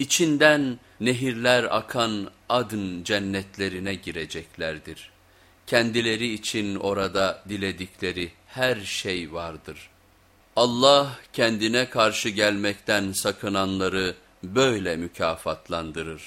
İçinden nehirler akan adın cennetlerine gireceklerdir. Kendileri için orada diledikleri her şey vardır. Allah kendine karşı gelmekten sakınanları böyle mükafatlandırır.